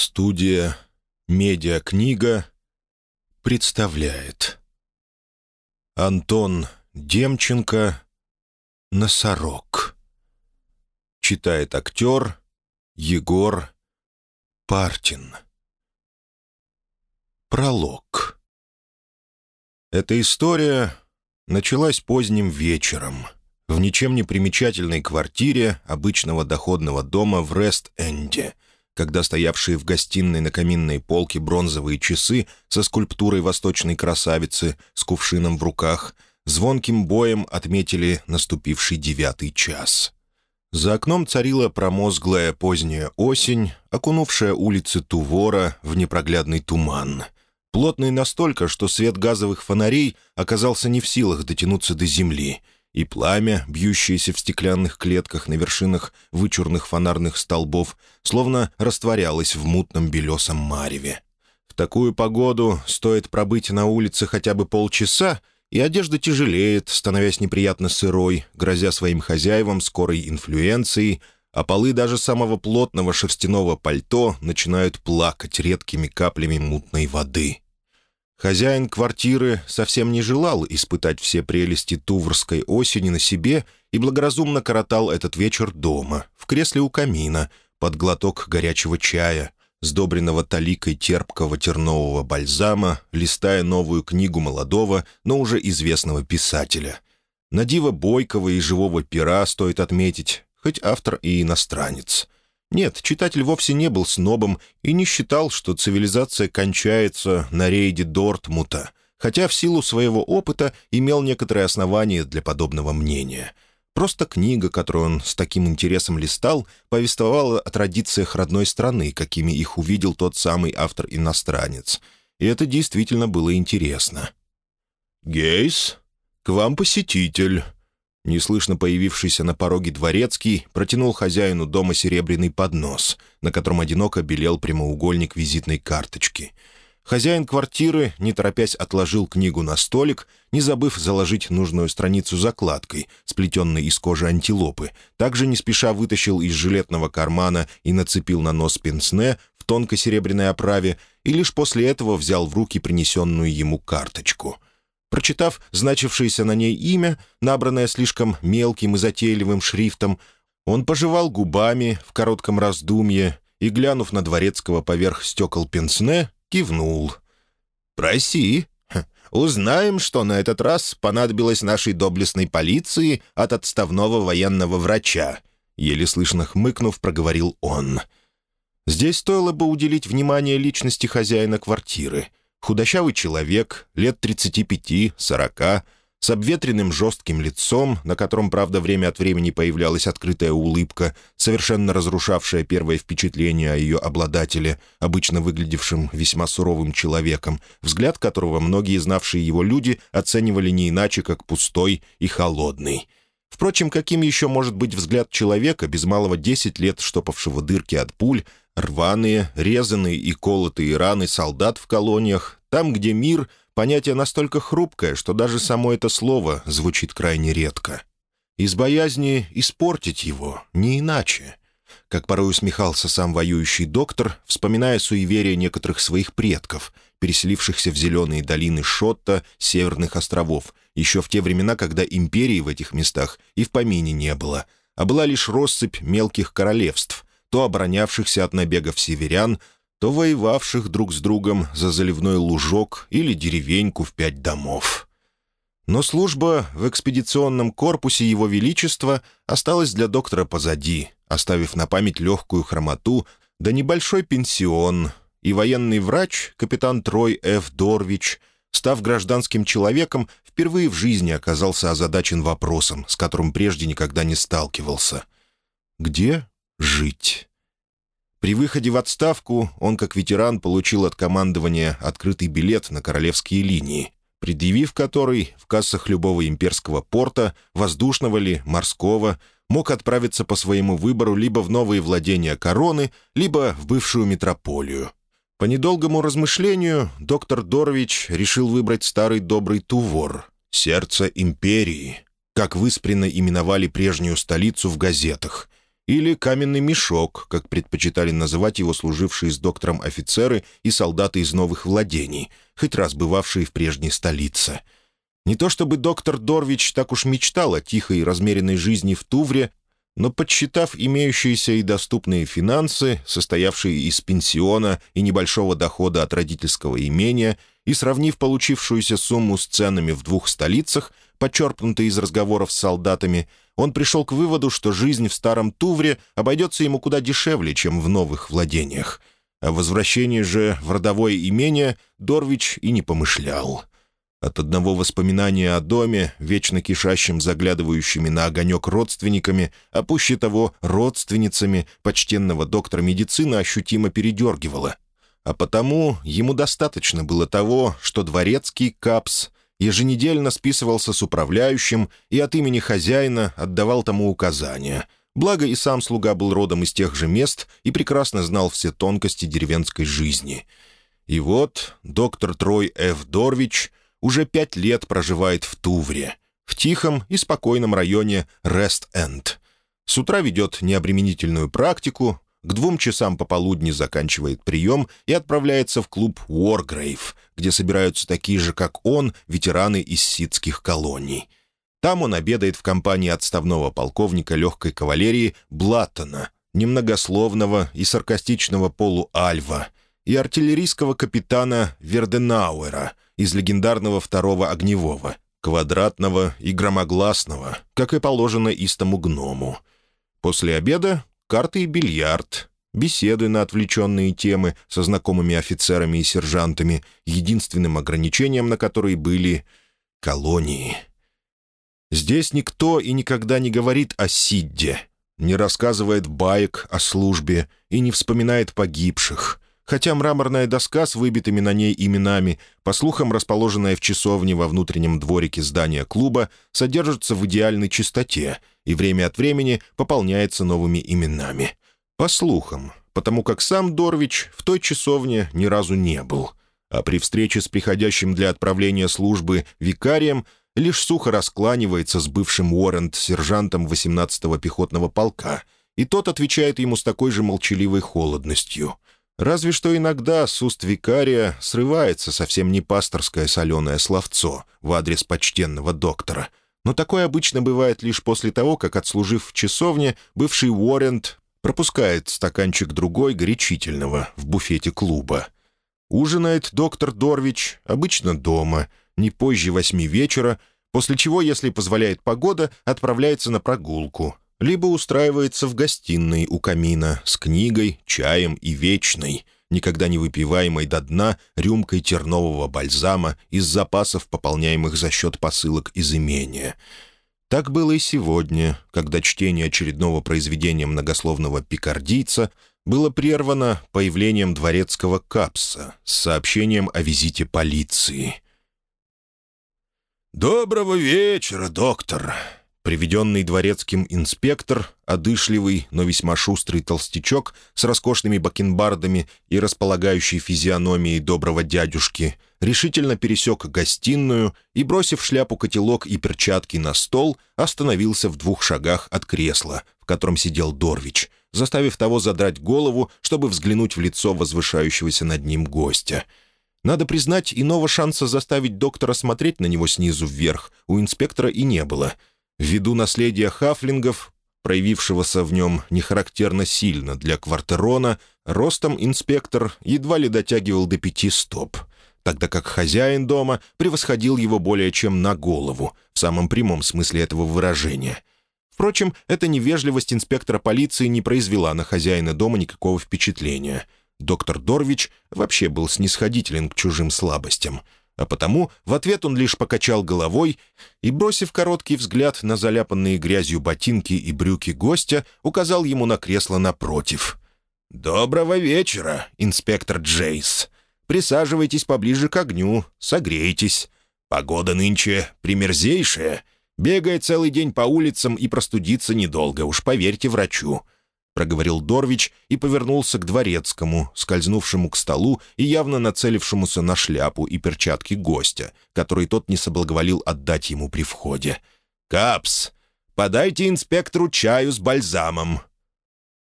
Студия «Медиакнига» представляет. Антон Демченко «Носорог» Читает актер Егор Партин. Пролог. Эта история началась поздним вечером в ничем не примечательной квартире обычного доходного дома в Рест-Энде — когда стоявшие в гостиной на каминной полке бронзовые часы со скульптурой восточной красавицы с кувшином в руках звонким боем отметили наступивший девятый час. За окном царила промозглая поздняя осень, окунувшая улицы Тувора в непроглядный туман. Плотный настолько, что свет газовых фонарей оказался не в силах дотянуться до земли — и пламя, бьющееся в стеклянных клетках на вершинах вычурных фонарных столбов, словно растворялось в мутном белесом мареве. В такую погоду стоит пробыть на улице хотя бы полчаса, и одежда тяжелеет, становясь неприятно сырой, грозя своим хозяевам скорой инфлюенцией, а полы даже самого плотного шерстяного пальто начинают плакать редкими каплями мутной воды. Хозяин квартиры совсем не желал испытать все прелести туврской осени на себе и благоразумно коротал этот вечер дома, в кресле у камина, под глоток горячего чая, сдобренного таликой терпкого тернового бальзама, листая новую книгу молодого, но уже известного писателя. Надива бойкого и живого пера стоит отметить, хоть автор и иностранец — нет, читатель вовсе не был снобом и не считал, что цивилизация кончается на рейде Дортмута, хотя в силу своего опыта имел некоторые основания для подобного мнения. Просто книга, которую он с таким интересом листал, повествовала о традициях родной страны, какими их увидел тот самый автор-иностранец. И это действительно было интересно. «Гейс, к вам посетитель», Неслышно появившийся на пороге дворецкий протянул хозяину дома серебряный поднос, на котором одиноко белел прямоугольник визитной карточки. Хозяин квартиры, не торопясь, отложил книгу на столик, не забыв заложить нужную страницу закладкой, сплетенной из кожи антилопы, также не спеша вытащил из жилетного кармана и нацепил на нос пенсне в тонкой серебряной оправе и лишь после этого взял в руки принесенную ему карточку — Прочитав значившееся на ней имя, набранное слишком мелким и затейливым шрифтом, он пожевал губами в коротком раздумье и, глянув на дворецкого поверх стекол пенсне, кивнул. «Проси. Узнаем, что на этот раз понадобилось нашей доблестной полиции от отставного военного врача», еле слышно хмыкнув, проговорил он. Здесь стоило бы уделить внимание личности хозяина квартиры — Худощавый человек, лет 35-40, с обветренным жестким лицом, на котором, правда, время от времени появлялась открытая улыбка, совершенно разрушавшая первое впечатление о ее обладателе, обычно выглядевшим весьма суровым человеком, взгляд которого многие знавшие его люди оценивали не иначе, как пустой и холодный. Впрочем, каким еще может быть взгляд человека, без малого десять лет штопавшего дырки от пуль, Рваные, резанные и колотые раны солдат в колониях, там, где мир — понятие настолько хрупкое, что даже само это слово звучит крайне редко. Из боязни испортить его, не иначе. Как порой усмехался сам воюющий доктор, вспоминая суеверия некоторых своих предков, переселившихся в зеленые долины Шотта, Северных островов, еще в те времена, когда империи в этих местах и в помине не было, а была лишь россыпь мелких королевств — то оборонявшихся от набегов северян, то воевавших друг с другом за заливной лужок или деревеньку в пять домов. Но служба в экспедиционном корпусе Его Величества осталась для доктора позади, оставив на память легкую хромоту да небольшой пенсион, и военный врач, капитан Трой Ф. Дорвич, став гражданским человеком, впервые в жизни оказался озадачен вопросом, с которым прежде никогда не сталкивался. Где жить. При выходе в отставку он, как ветеран, получил от командования открытый билет на королевские линии, предъявив который в кассах любого имперского порта, воздушного ли, морского, мог отправиться по своему выбору либо в новые владения короны, либо в бывшую метрополию. По недолгому размышлению доктор Дорович решил выбрать старый добрый Тувор, сердце империи, как выспренно именовали прежнюю столицу в газетах, или «каменный мешок», как предпочитали называть его служившие с доктором офицеры и солдаты из новых владений, хоть раз бывавшие в прежней столице. Не то чтобы доктор Дорвич так уж мечтал о тихой и размеренной жизни в Тувре, но подсчитав имеющиеся и доступные финансы, состоявшие из пенсиона и небольшого дохода от родительского имения, и сравнив получившуюся сумму с ценами в двух столицах, подчерпнутой из разговоров с солдатами, он пришел к выводу, что жизнь в старом Тувре обойдется ему куда дешевле, чем в новых владениях. О возвращении же в родовое имение Дорвич и не помышлял. От одного воспоминания о доме, вечно кишащим заглядывающими на огонек родственниками, а пуще того родственницами, почтенного доктора медицины ощутимо передергивало. А потому ему достаточно было того, что дворецкий Капс еженедельно списывался с управляющим и от имени хозяина отдавал тому указания. Благо и сам слуга был родом из тех же мест и прекрасно знал все тонкости деревенской жизни. И вот доктор Трой Ф. Дорвич — уже пять лет проживает в Тувре, в тихом и спокойном районе Рест-Энд. С утра ведет необременительную практику, к двум часам пополудни заканчивает прием и отправляется в клуб «Уоргрейв», где собираются такие же, как он, ветераны из ситских колоний. Там он обедает в компании отставного полковника легкой кавалерии Блаттона, немногословного и саркастичного полуальва, и артиллерийского капитана Верденауэра — из легендарного второго огневого, квадратного и громогласного, как и положено истому гному. После обеда — карты и бильярд, беседы на отвлеченные темы со знакомыми офицерами и сержантами, единственным ограничением на которые были колонии. Здесь никто и никогда не говорит о Сидде, не рассказывает баек о службе и не вспоминает погибших, хотя мраморная доска с выбитыми на ней именами, по слухам расположенная в часовне во внутреннем дворике здания клуба, содержится в идеальной чистоте и время от времени пополняется новыми именами. По слухам, потому как сам Дорвич в той часовне ни разу не был, а при встрече с приходящим для отправления службы викарием лишь сухо раскланивается с бывшим Уоррент-сержантом 18-го пехотного полка, и тот отвечает ему с такой же молчаливой холодностью — Разве что иногда с уст викария срывается совсем не пасторское соленое словцо в адрес почтенного доктора. Но такое обычно бывает лишь после того, как, отслужив в часовне, бывший Уоррент пропускает стаканчик другой горячительного в буфете клуба. Ужинает доктор Дорвич обычно дома, не позже восьми вечера, после чего, если позволяет погода, отправляется на прогулку, либо устраивается в гостиной у камина с книгой, чаем и вечной, никогда не выпиваемой до дна рюмкой тернового бальзама из запасов, пополняемых за счет посылок из имения. Так было и сегодня, когда чтение очередного произведения многословного пикардийца было прервано появлением дворецкого капса с сообщением о визите полиции. «Доброго вечера, доктор!» Приведенный дворецким инспектор, одышливый, но весьма шустрый толстячок с роскошными бакенбардами и располагающей физиономией доброго дядюшки, решительно пересек гостиную и, бросив шляпу-котелок и перчатки на стол, остановился в двух шагах от кресла, в котором сидел Дорвич, заставив того задрать голову, чтобы взглянуть в лицо возвышающегося над ним гостя. Надо признать, иного шанса заставить доктора смотреть на него снизу вверх у инспектора и не было — Ввиду наследия хафлингов, проявившегося в нем нехарактерно сильно для квартерона, ростом инспектор едва ли дотягивал до пяти стоп, тогда как хозяин дома превосходил его более чем на голову, в самом прямом смысле этого выражения. Впрочем, эта невежливость инспектора полиции не произвела на хозяина дома никакого впечатления. Доктор Дорвич вообще был снисходителен к чужим слабостям — а потому в ответ он лишь покачал головой и, бросив короткий взгляд на заляпанные грязью ботинки и брюки гостя, указал ему на кресло напротив. «Доброго вечера, инспектор Джейс. Присаживайтесь поближе к огню, согрейтесь. Погода нынче примерзейшая. Бегая целый день по улицам и простудиться недолго, уж поверьте врачу. — проговорил Дорвич и повернулся к дворецкому, скользнувшему к столу и явно нацелившемуся на шляпу и перчатки гостя, который тот не соблаговолил отдать ему при входе. «Капс, подайте инспектору чаю с бальзамом».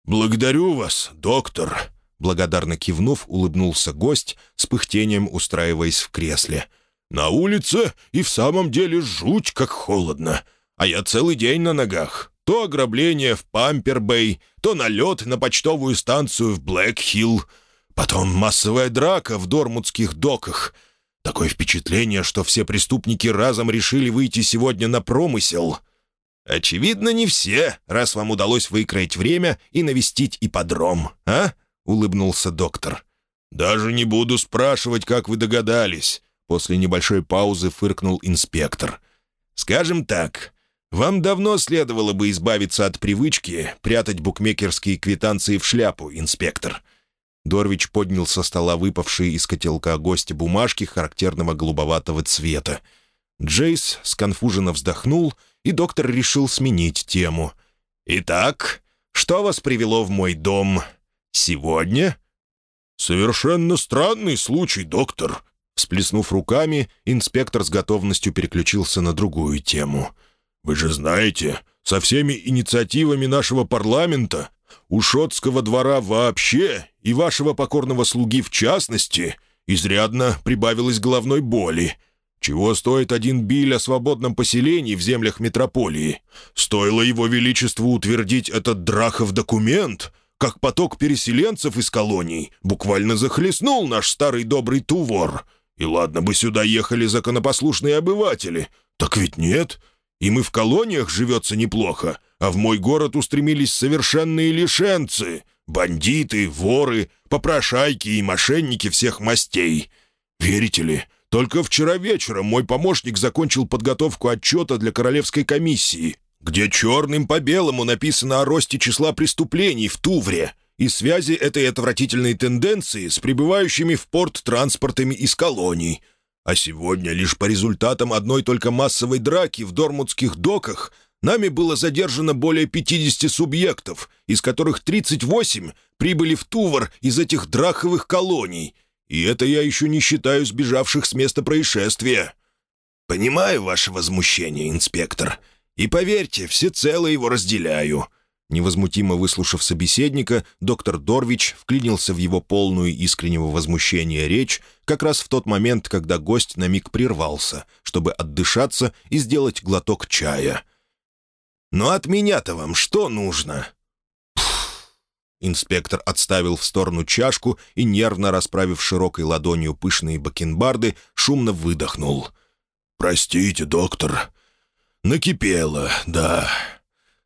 «Благодарю вас, доктор», — благодарно кивнув, улыбнулся гость, с пыхтением устраиваясь в кресле. «На улице и в самом деле жуть как холодно, а я целый день на ногах. То ограбление в Пампербэй, то налет на почтовую станцию в Блэк-Хилл, потом массовая драка в Дормутских доках. Такое впечатление, что все преступники разом решили выйти сегодня на промысел». «Очевидно, не все, раз вам удалось выкроить время и навестить ипподром, а?» — улыбнулся доктор. «Даже не буду спрашивать, как вы догадались», — после небольшой паузы фыркнул инспектор. «Скажем так, вам давно следовало бы избавиться от привычки прятать букмекерские квитанции в шляпу, инспектор». Дорвич поднял со стола выпавшие из котелка гостя бумажки характерного голубоватого цвета. Джейс сконфуженно вздохнул — и доктор решил сменить тему. «Итак, что вас привело в мой дом сегодня?» «Совершенно странный случай, доктор». Всплеснув руками, инспектор с готовностью переключился на другую тему. «Вы же знаете, со всеми инициативами нашего парламента, у Шотского двора вообще и вашего покорного слуги в частности, изрядно прибавилось головной боли. Чего стоит один биль о свободном поселении в землях метрополии? Стоило его величеству утвердить этот драхов документ, как поток переселенцев из колоний буквально захлестнул наш старый добрый Тувор. И ладно бы сюда ехали законопослушные обыватели, так ведь нет. Им и в колониях живется неплохо, а в мой город устремились совершенные лишенцы, бандиты, воры, попрошайки и мошенники всех мастей. Верите ли, только вчера вечером мой помощник закончил подготовку отчета для Королевской комиссии, где черным по белому написано о росте числа преступлений в Тувре и связи этой отвратительной тенденции с прибывающими в порт транспортами из колоний. А сегодня лишь по результатам одной только массовой драки в Дормутских доках нами было задержано более 50 субъектов, из которых 38 прибыли в Тувр из этих драховых колоний — и это я еще не считаю сбежавших с места происшествия. Понимаю ваше возмущение, инспектор. И поверьте, всецело его разделяю». Невозмутимо выслушав собеседника, доктор Дорвич вклинился в его полную искреннего возмущения речь как раз в тот момент, когда гость на миг прервался, чтобы отдышаться и сделать глоток чая. «Но от меня-то вам что нужно?» Инспектор отставил в сторону чашку и, нервно расправив широкой ладонью пышные бакенбарды, шумно выдохнул. «Простите, доктор. Накипело, да.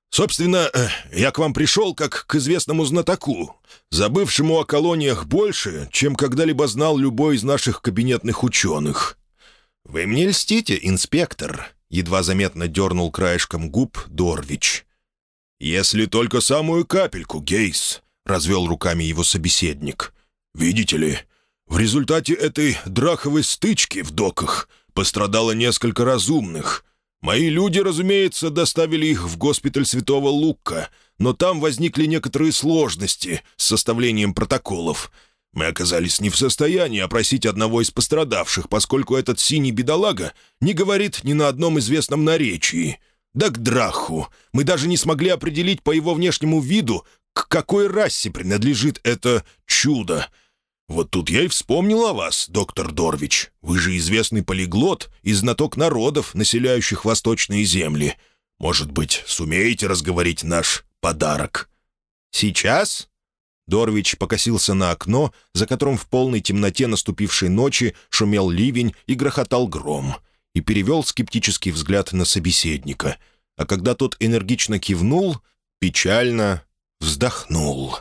Собственно, э, я к вам пришел как к известному знатоку, забывшему о колониях больше, чем когда-либо знал любой из наших кабинетных ученых». «Вы мне льстите, инспектор», — едва заметно дернул краешком губ Дорвич. «Если только самую капельку, Гейс развел руками его собеседник. «Видите ли, в результате этой драховой стычки в доках пострадало несколько разумных. Мои люди, разумеется, доставили их в госпиталь Святого Лука, но там возникли некоторые сложности с составлением протоколов. Мы оказались не в состоянии опросить одного из пострадавших, поскольку этот синий бедолага не говорит ни на одном известном наречии». Да к драху. Мы даже не смогли определить по его внешнему виду, к какой расе принадлежит это чудо? Вот тут я и вспомнил о вас, доктор Дорвич. Вы же известный полиглот и знаток народов, населяющих восточные земли. Может быть, сумеете разговорить наш подарок?» «Сейчас?» Дорвич покосился на окно, за которым в полной темноте наступившей ночи шумел ливень и грохотал гром, и перевел скептический взгляд на собеседника. А когда тот энергично кивнул, печально вздохнул.